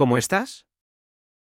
¿Cómo estás?